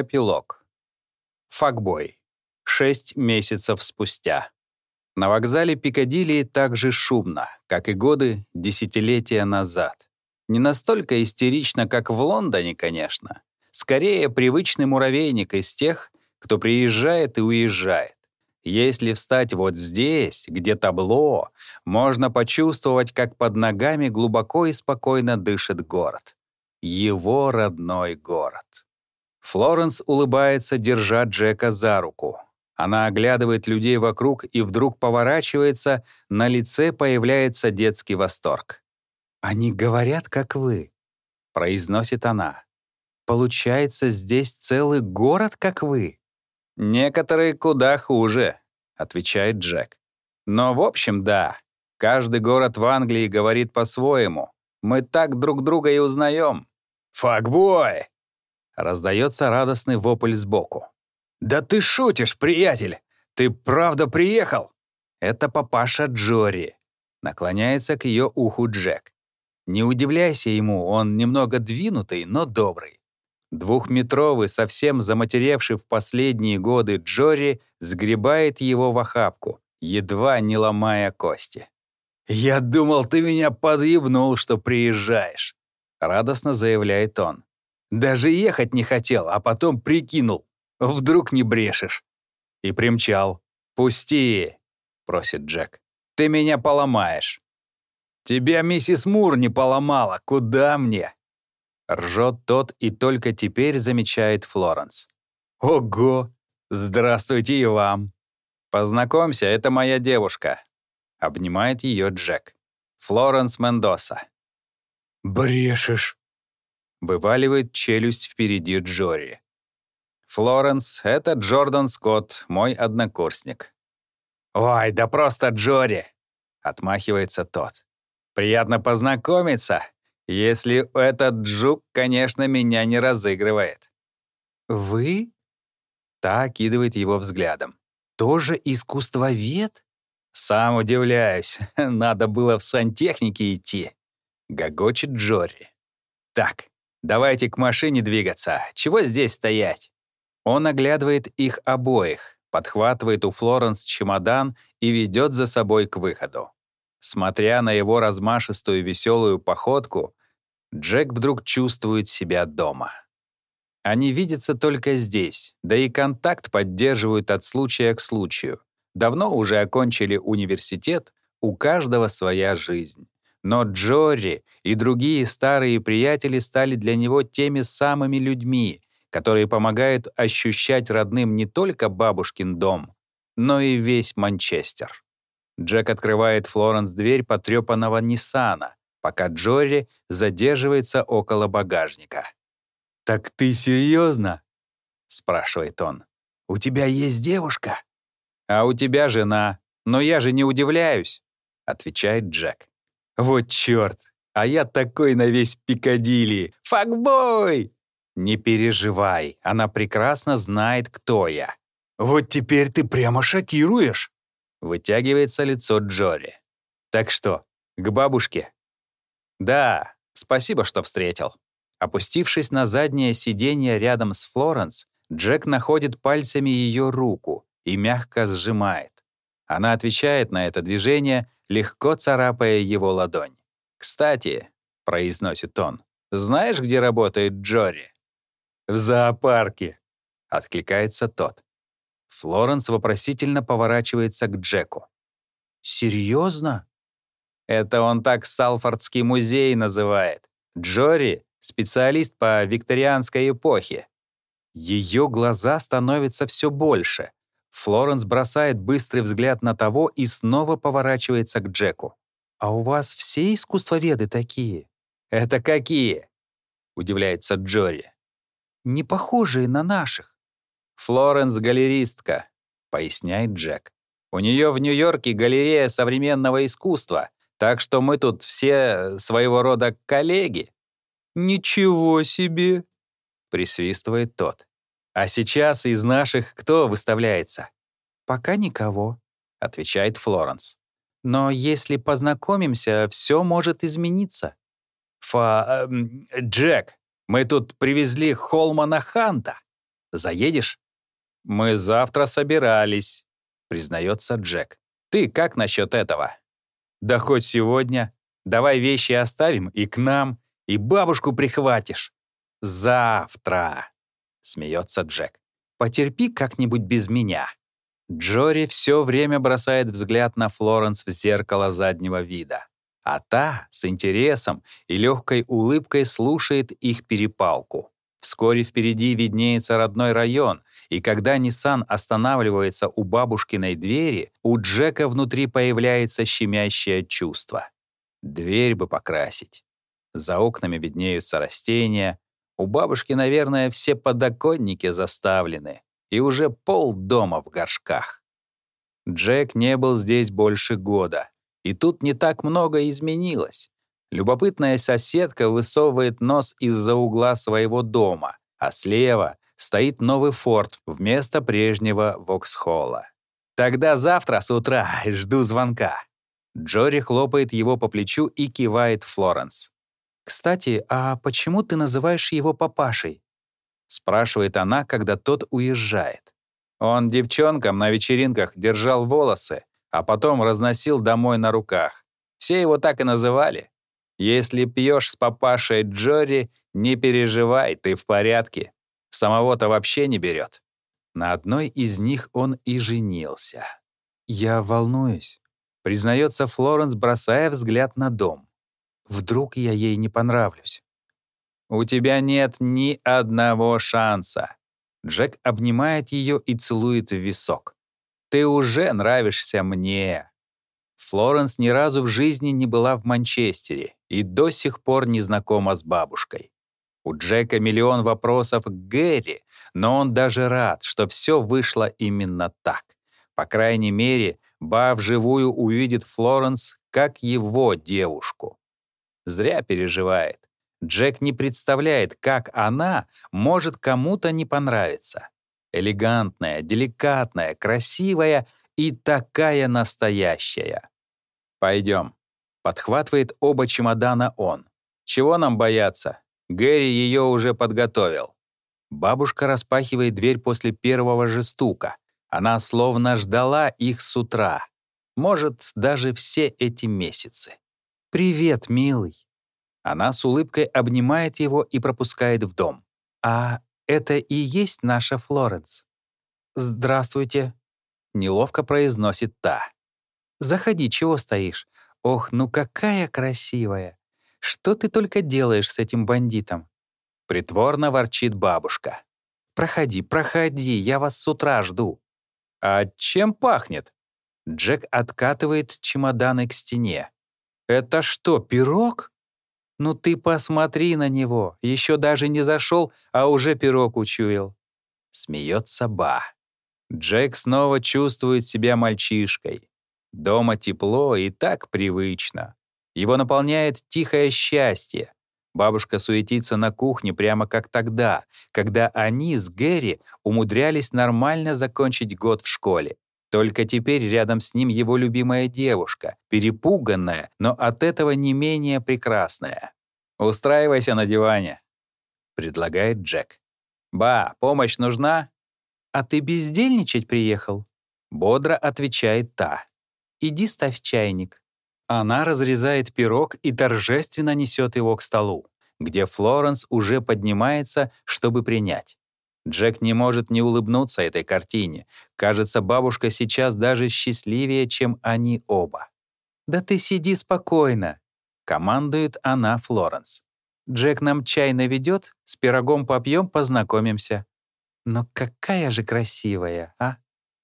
Эпилог. Факбой. Шесть месяцев спустя. На вокзале Пикадилли так же шумно, как и годы, десятилетия назад. Не настолько истерично, как в Лондоне, конечно. Скорее, привычный муравейник из тех, кто приезжает и уезжает. Если встать вот здесь, где табло, можно почувствовать, как под ногами глубоко и спокойно дышит город. Его родной город. Флоренс улыбается, держа Джека за руку. Она оглядывает людей вокруг и вдруг поворачивается, на лице появляется детский восторг. «Они говорят, как вы», — произносит она. «Получается, здесь целый город, как вы?» «Некоторые куда хуже», — отвечает Джек. «Но в общем, да. Каждый город в Англии говорит по-своему. Мы так друг друга и узнаем». «Факбой!» Раздается радостный вопль сбоку. «Да ты шутишь, приятель! Ты правда приехал?» Это папаша Джори. Наклоняется к ее уху Джек. Не удивляйся ему, он немного двинутый, но добрый. Двухметровый, совсем заматеревший в последние годы Джори сгребает его в охапку, едва не ломая кости. «Я думал, ты меня подъебнул, что приезжаешь», — радостно заявляет он. Даже ехать не хотел, а потом прикинул. Вдруг не брешешь. И примчал. «Пусти», — просит Джек. «Ты меня поломаешь». «Тебя миссис Мур не поломала. Куда мне?» Ржет тот и только теперь замечает Флоренс. «Ого! Здравствуйте и вам!» «Познакомься, это моя девушка», — обнимает ее Джек. Флоренс Мендоса. «Брешешь!» Вываливает челюсть впереди Джори. «Флоренс — это Джордан Скотт, мой однокурсник». «Ой, да просто Джори!» — отмахивается тот. «Приятно познакомиться, если этот Джук, конечно, меня не разыгрывает». «Вы?» — та кидывает его взглядом. «Тоже искусствовед?» «Сам удивляюсь, надо было в сантехнике идти», — гогочет Джори. «Так, Давайте к машине двигаться. Чего здесь стоять?» Он оглядывает их обоих, подхватывает у Флоренс чемодан и ведет за собой к выходу. Смотря на его размашистую веселую походку, Джек вдруг чувствует себя дома. Они видятся только здесь, да и контакт поддерживают от случая к случаю. Давно уже окончили университет, у каждого своя жизнь. Но Джорри и другие старые приятели стали для него теми самыми людьми, которые помогают ощущать родным не только бабушкин дом, но и весь Манчестер. Джек открывает Флоренс дверь потрепанного Ниссана, пока Джорри задерживается около багажника. «Так ты серьезно? спрашивает он. «У тебя есть девушка?» «А у тебя жена. Но я же не удивляюсь», — отвечает Джек. Вот черт, а я такой на весь Пикадилли. Факбой! Не переживай, она прекрасно знает, кто я. Вот теперь ты прямо шокируешь. Вытягивается лицо Джори. Так что, к бабушке? Да, спасибо, что встретил. Опустившись на заднее сиденье рядом с Флоренс, Джек находит пальцами ее руку и мягко сжимает. Она отвечает на это движение, легко царапая его ладонь. «Кстати», — произносит он, — «знаешь, где работает Джори?» «В зоопарке», — откликается тот. Флоренс вопросительно поворачивается к Джеку. «Серьезно?» Это он так Салфордский музей называет. Джори — специалист по викторианской эпохе. Ее глаза становятся все больше. Флоренс бросает быстрый взгляд на того и снова поворачивается к Джеку. «А у вас все искусствоведы такие?» «Это какие?» — удивляется Джори. «Не похожие на наших». «Флоренс — галеристка», — поясняет Джек. «У нее в Нью-Йорке галерея современного искусства, так что мы тут все своего рода коллеги». «Ничего себе!» — присвистывает тот. А сейчас из наших кто выставляется? Пока никого, отвечает Флоренс. Но если познакомимся, все может измениться. Фа... Э, Джек, мы тут привезли Холмана Ханта. Заедешь?» «Мы завтра собирались», — признается Джек. «Ты как насчет этого?» «Да хоть сегодня. Давай вещи оставим и к нам, и бабушку прихватишь». «Завтра», — смеется Джек. «Потерпи как-нибудь без меня». Джори все время бросает взгляд на Флоренс в зеркало заднего вида, а та с интересом и легкой улыбкой слушает их перепалку. Вскоре впереди виднеется родной район, и когда Ниссан останавливается у бабушкиной двери, у Джека внутри появляется щемящее чувство. Дверь бы покрасить. За окнами виднеются растения. У бабушки, наверное, все подоконники заставлены и уже пол дома в горшках. Джек не был здесь больше года, и тут не так много изменилось. Любопытная соседка высовывает нос из-за угла своего дома, а слева стоит новый форт вместо прежнего Воксхолла. «Тогда завтра с утра жду звонка». Джори хлопает его по плечу и кивает Флоренс. «Кстати, а почему ты называешь его папашей?» — спрашивает она, когда тот уезжает. Он девчонкам на вечеринках держал волосы, а потом разносил домой на руках. Все его так и называли. Если пьешь с папашей Джори, не переживай, ты в порядке. Самого-то вообще не берет. На одной из них он и женился. «Я волнуюсь», — признается Флоренс, бросая взгляд на дом. «Вдруг я ей не понравлюсь?» «У тебя нет ни одного шанса». Джек обнимает ее и целует в висок. «Ты уже нравишься мне». Флоренс ни разу в жизни не была в Манчестере и до сих пор не знакома с бабушкой. У Джека миллион вопросов к Гэри, но он даже рад, что все вышло именно так. По крайней мере, Ба вживую увидит Флоренс как его девушку. Зря переживает. Джек не представляет, как она может кому-то не понравиться. Элегантная, деликатная, красивая и такая настоящая. Пойдем. Подхватывает оба чемодана он. Чего нам бояться? Гэри ее уже подготовил. Бабушка распахивает дверь после первого же стука. Она словно ждала их с утра. Может, даже все эти месяцы. «Привет, милый!» Она с улыбкой обнимает его и пропускает в дом. «А это и есть наша Флоренс?» «Здравствуйте», — неловко произносит та. «Заходи, чего стоишь? Ох, ну какая красивая! Что ты только делаешь с этим бандитом?» Притворно ворчит бабушка. «Проходи, проходи, я вас с утра жду». «А чем пахнет?» Джек откатывает чемоданы к стене. «Это что, пирог?» «Ну ты посмотри на него, еще даже не зашел, а уже пирог учуял». Смеется Ба. Джек снова чувствует себя мальчишкой. Дома тепло и так привычно. Его наполняет тихое счастье. Бабушка суетится на кухне прямо как тогда, когда они с Гэри умудрялись нормально закончить год в школе. Только теперь рядом с ним его любимая девушка, перепуганная, но от этого не менее прекрасная. «Устраивайся на диване», — предлагает Джек. «Ба, помощь нужна?» «А ты бездельничать приехал?» — бодро отвечает та. «Иди ставь чайник». Она разрезает пирог и торжественно несет его к столу, где Флоренс уже поднимается, чтобы принять. Джек не может не улыбнуться этой картине. Кажется, бабушка сейчас даже счастливее, чем они оба. «Да ты сиди спокойно», — командует она Флоренс. «Джек нам чай наведет, с пирогом попьем, познакомимся». «Но какая же красивая, а?»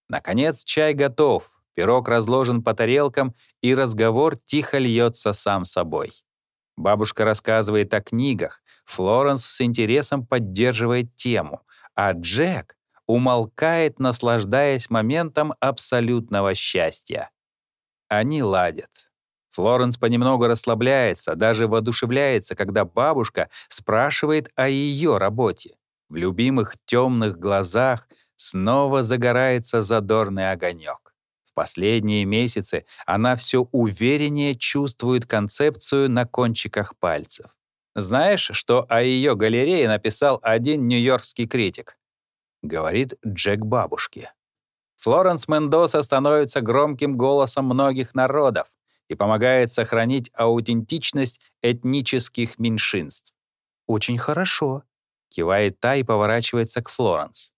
Наконец чай готов, пирог разложен по тарелкам, и разговор тихо льется сам собой. Бабушка рассказывает о книгах, Флоренс с интересом поддерживает тему — а Джек умолкает, наслаждаясь моментом абсолютного счастья. Они ладят. Флоренс понемногу расслабляется, даже воодушевляется, когда бабушка спрашивает о ее работе. В любимых темных глазах снова загорается задорный огонек. В последние месяцы она все увереннее чувствует концепцию на кончиках пальцев. Знаешь, что о ее галерее написал один нью-йоркский критик? — говорит Джек бабушке. Флоренс Мендоса становится громким голосом многих народов и помогает сохранить аутентичность этнических меньшинств. «Очень хорошо», — кивает та и поворачивается к Флоренс.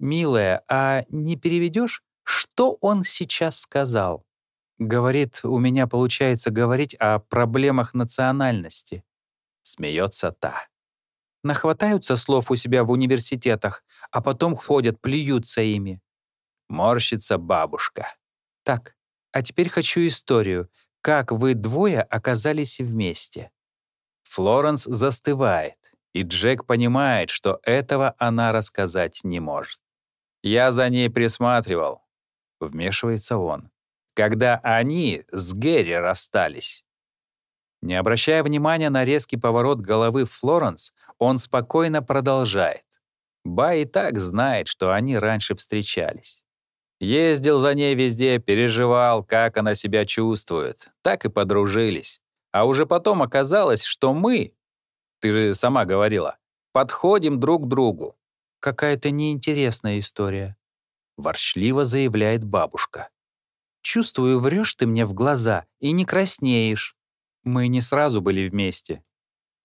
«Милая, а не переведешь, что он сейчас сказал?» Говорит, у меня получается говорить о проблемах национальности. Смеется та. Нахватаются слов у себя в университетах, а потом ходят, плюются ими. Морщится бабушка. Так, а теперь хочу историю. Как вы двое оказались вместе? Флоренс застывает, и Джек понимает, что этого она рассказать не может. «Я за ней присматривал», — вмешивается он, «когда они с Гэри расстались». Не обращая внимания на резкий поворот головы Флоренс, он спокойно продолжает. Ба и так знает, что они раньше встречались. Ездил за ней везде, переживал, как она себя чувствует. Так и подружились. А уже потом оказалось, что мы, ты же сама говорила, подходим друг к другу. Какая-то неинтересная история. Ворчливо заявляет бабушка. Чувствую, врешь ты мне в глаза и не краснеешь. Мы не сразу были вместе.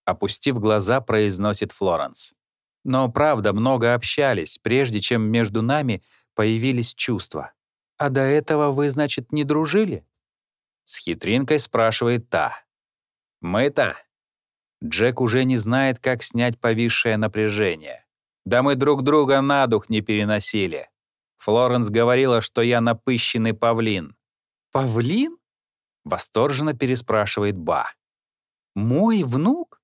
Опустив глаза, произносит Флоренс. Но правда, много общались, прежде чем между нами появились чувства. А до этого вы, значит, не дружили? С хитринкой спрашивает та. Мы-то? Джек уже не знает, как снять повисшее напряжение. Да мы друг друга на дух не переносили. Флоренс говорила, что я напыщенный павлин. «Павлин?» — восторженно переспрашивает Ба. «Мой внук?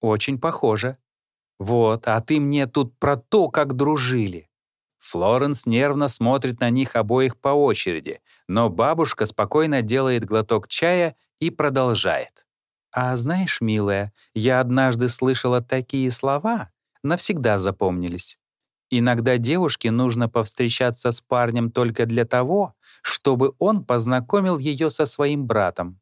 Очень похоже. Вот, а ты мне тут про то, как дружили. Флоренс нервно смотрит на них обоих по очереди, но бабушка спокойно делает глоток чая и продолжает. «А знаешь, милая, я однажды слышала такие слова, навсегда запомнились. Иногда девушке нужно повстречаться с парнем только для того, чтобы он познакомил ее со своим братом».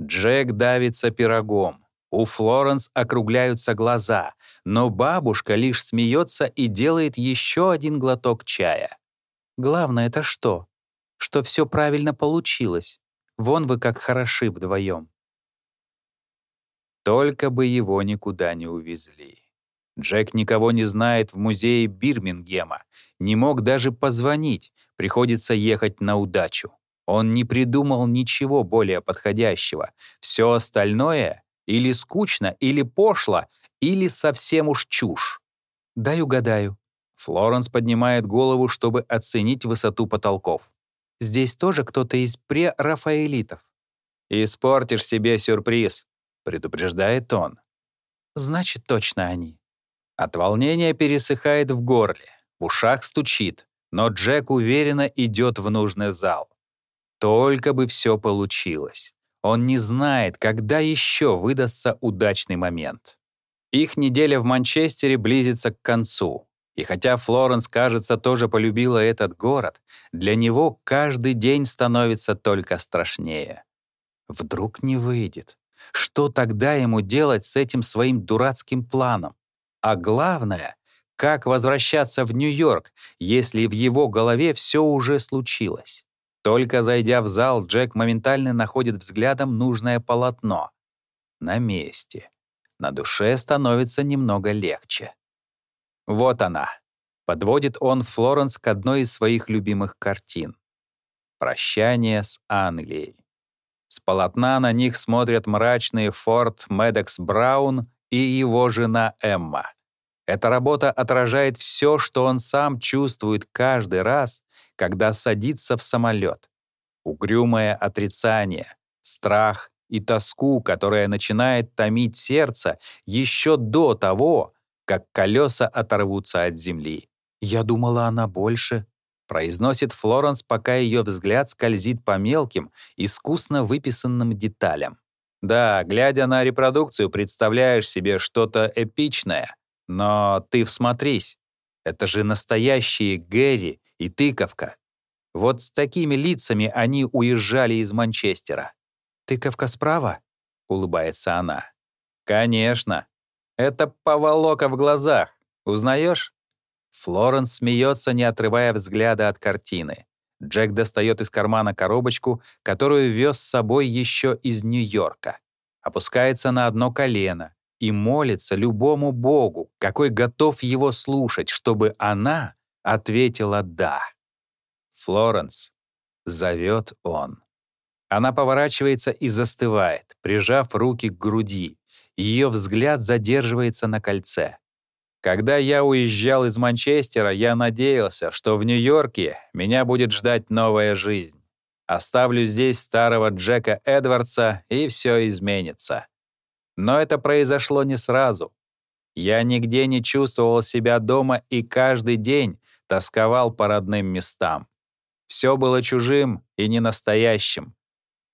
Джек давится пирогом. У Флоренс округляются глаза, но бабушка лишь смеется и делает еще один глоток чая. Главное это что? Что все правильно получилось. Вон вы как хороши вдвоем. Только бы его никуда не увезли. Джек никого не знает в музее Бирмингема, не мог даже позвонить, приходится ехать на удачу. Он не придумал ничего более подходящего. Все остальное или скучно, или пошло, или совсем уж чушь. Дай угадаю. Флоренс поднимает голову, чтобы оценить высоту потолков. Здесь тоже кто-то из прерафаэлитов. «Испортишь себе сюрприз», — предупреждает он. «Значит, точно они». От волнения пересыхает в горле, в ушах стучит, но Джек уверенно идет в нужный зал. Только бы все получилось. Он не знает, когда еще выдастся удачный момент. Их неделя в Манчестере близится к концу. И хотя Флоренс, кажется, тоже полюбила этот город, для него каждый день становится только страшнее. Вдруг не выйдет. Что тогда ему делать с этим своим дурацким планом? А главное, как возвращаться в Нью-Йорк, если в его голове все уже случилось? Только зайдя в зал, Джек моментально находит взглядом нужное полотно. На месте. На душе становится немного легче. Вот она. Подводит он Флоренс к одной из своих любимых картин. «Прощание с Англией». С полотна на них смотрят мрачные Форд Медекс Браун и его жена Эмма. Эта работа отражает все, что он сам чувствует каждый раз, когда садится в самолет. Угрюмое отрицание, страх и тоску, которая начинает томить сердце еще до того, как колеса оторвутся от земли. «Я думала, она больше», — произносит Флоренс, пока ее взгляд скользит по мелким, искусно выписанным деталям. Да, глядя на репродукцию, представляешь себе что-то эпичное, но ты всмотрись. Это же настоящие Гэри и тыковка. Вот с такими лицами они уезжали из Манчестера. «Тыковка справа?» — улыбается она. «Конечно. Это поволока в глазах. Узнаешь?» Флоренс смеется, не отрывая взгляда от картины. Джек достает из кармана коробочку, которую вез с собой еще из Нью-Йорка. Опускается на одно колено и молится любому богу, какой готов его слушать, чтобы она ответила «да». Флоренс зовет он. Она поворачивается и застывает, прижав руки к груди. Ее взгляд задерживается на кольце. Когда я уезжал из Манчестера, я надеялся, что в Нью-Йорке меня будет ждать новая жизнь. Оставлю здесь старого Джека Эдвардса, и все изменится. Но это произошло не сразу. Я нигде не чувствовал себя дома и каждый день тосковал по родным местам. Все было чужим и ненастоящим,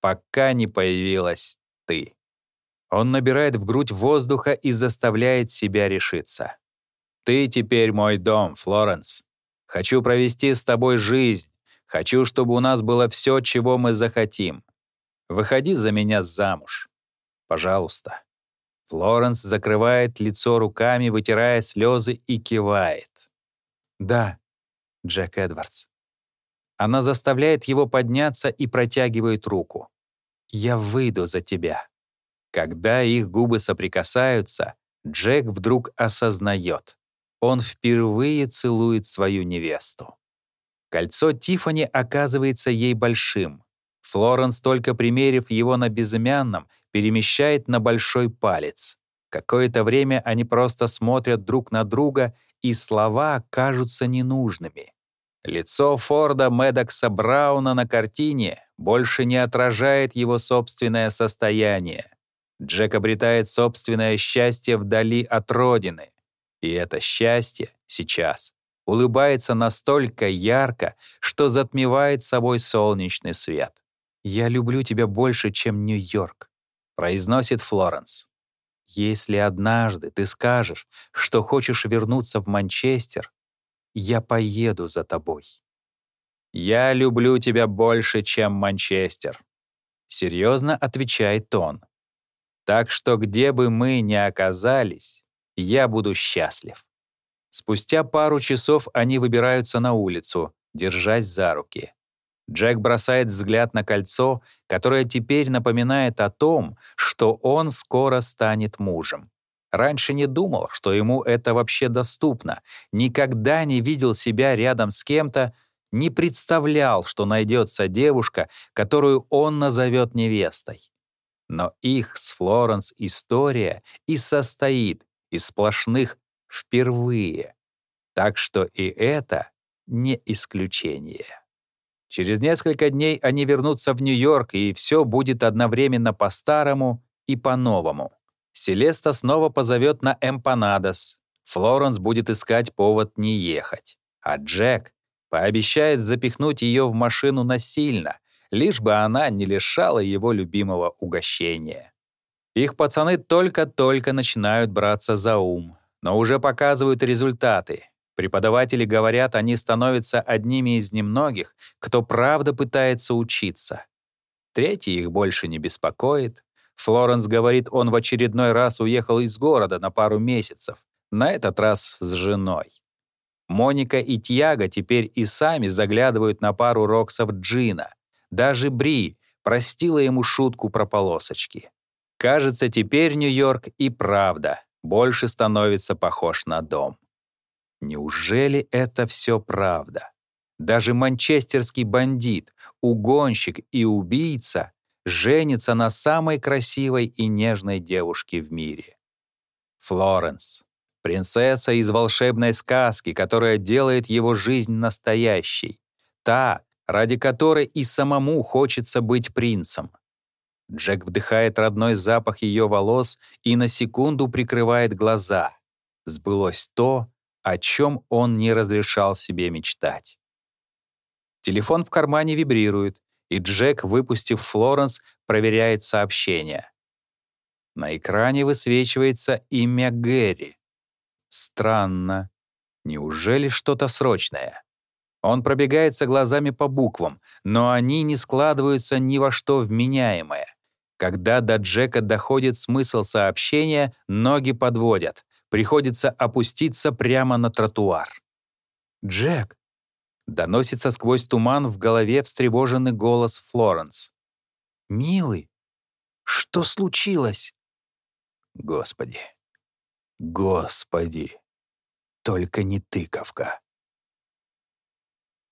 пока не появилась ты. Он набирает в грудь воздуха и заставляет себя решиться. Ты теперь мой дом, Флоренс. Хочу провести с тобой жизнь. Хочу, чтобы у нас было все, чего мы захотим. Выходи за меня замуж. Пожалуйста. Флоренс закрывает лицо руками, вытирая слезы и кивает. Да, Джек Эдвардс. Она заставляет его подняться и протягивает руку. «Я выйду за тебя». Когда их губы соприкасаются, Джек вдруг осознает он впервые целует свою невесту. Кольцо Тифани оказывается ей большим. Флоренс, только примерив его на безымянном, перемещает на большой палец. Какое-то время они просто смотрят друг на друга, и слова кажутся ненужными. Лицо Форда Медокса Брауна на картине больше не отражает его собственное состояние. Джек обретает собственное счастье вдали от родины. И это счастье сейчас улыбается настолько ярко, что затмевает собой солнечный свет. «Я люблю тебя больше, чем Нью-Йорк», — произносит Флоренс. «Если однажды ты скажешь, что хочешь вернуться в Манчестер, я поеду за тобой». «Я люблю тебя больше, чем Манчестер», — серьезно отвечает он. «Так что где бы мы ни оказались, я буду счастлив. Спустя пару часов они выбираются на улицу, держась за руки. Джек бросает взгляд на кольцо, которое теперь напоминает о том, что он скоро станет мужем. Раньше не думал, что ему это вообще доступно, никогда не видел себя рядом с кем-то, не представлял, что найдется девушка, которую он назовет невестой. Но их с Флоренс история и состоит из сплошных «впервые». Так что и это не исключение. Через несколько дней они вернутся в Нью-Йорк, и все будет одновременно по-старому и по-новому. Селеста снова позовет на Эмпанадос. Флоренс будет искать повод не ехать. А Джек пообещает запихнуть ее в машину насильно, лишь бы она не лишала его любимого угощения. Их пацаны только-только начинают браться за ум, но уже показывают результаты. Преподаватели говорят, они становятся одними из немногих, кто правда пытается учиться. Третий их больше не беспокоит. Флоренс говорит, он в очередной раз уехал из города на пару месяцев, на этот раз с женой. Моника и Тьяго теперь и сами заглядывают на пару роксов Джина. Даже Бри простила ему шутку про полосочки. Кажется, теперь Нью-Йорк и правда больше становится похож на дом. Неужели это все правда? Даже манчестерский бандит, угонщик и убийца женится на самой красивой и нежной девушке в мире. Флоренс, принцесса из волшебной сказки, которая делает его жизнь настоящей. Та, ради которой и самому хочется быть принцем. Джек вдыхает родной запах ее волос и на секунду прикрывает глаза. Сбылось то, о чем он не разрешал себе мечтать. Телефон в кармане вибрирует, и Джек, выпустив Флоренс, проверяет сообщение. На экране высвечивается имя Гэри. Странно. Неужели что-то срочное? Он пробегается глазами по буквам, но они не складываются ни во что вменяемое. Когда до Джека доходит смысл сообщения, ноги подводят. Приходится опуститься прямо на тротуар. Джек!» Доносится сквозь туман в голове встревоженный голос Флоренс. «Милый, что случилось?» Господи, Господи, только не тыковка.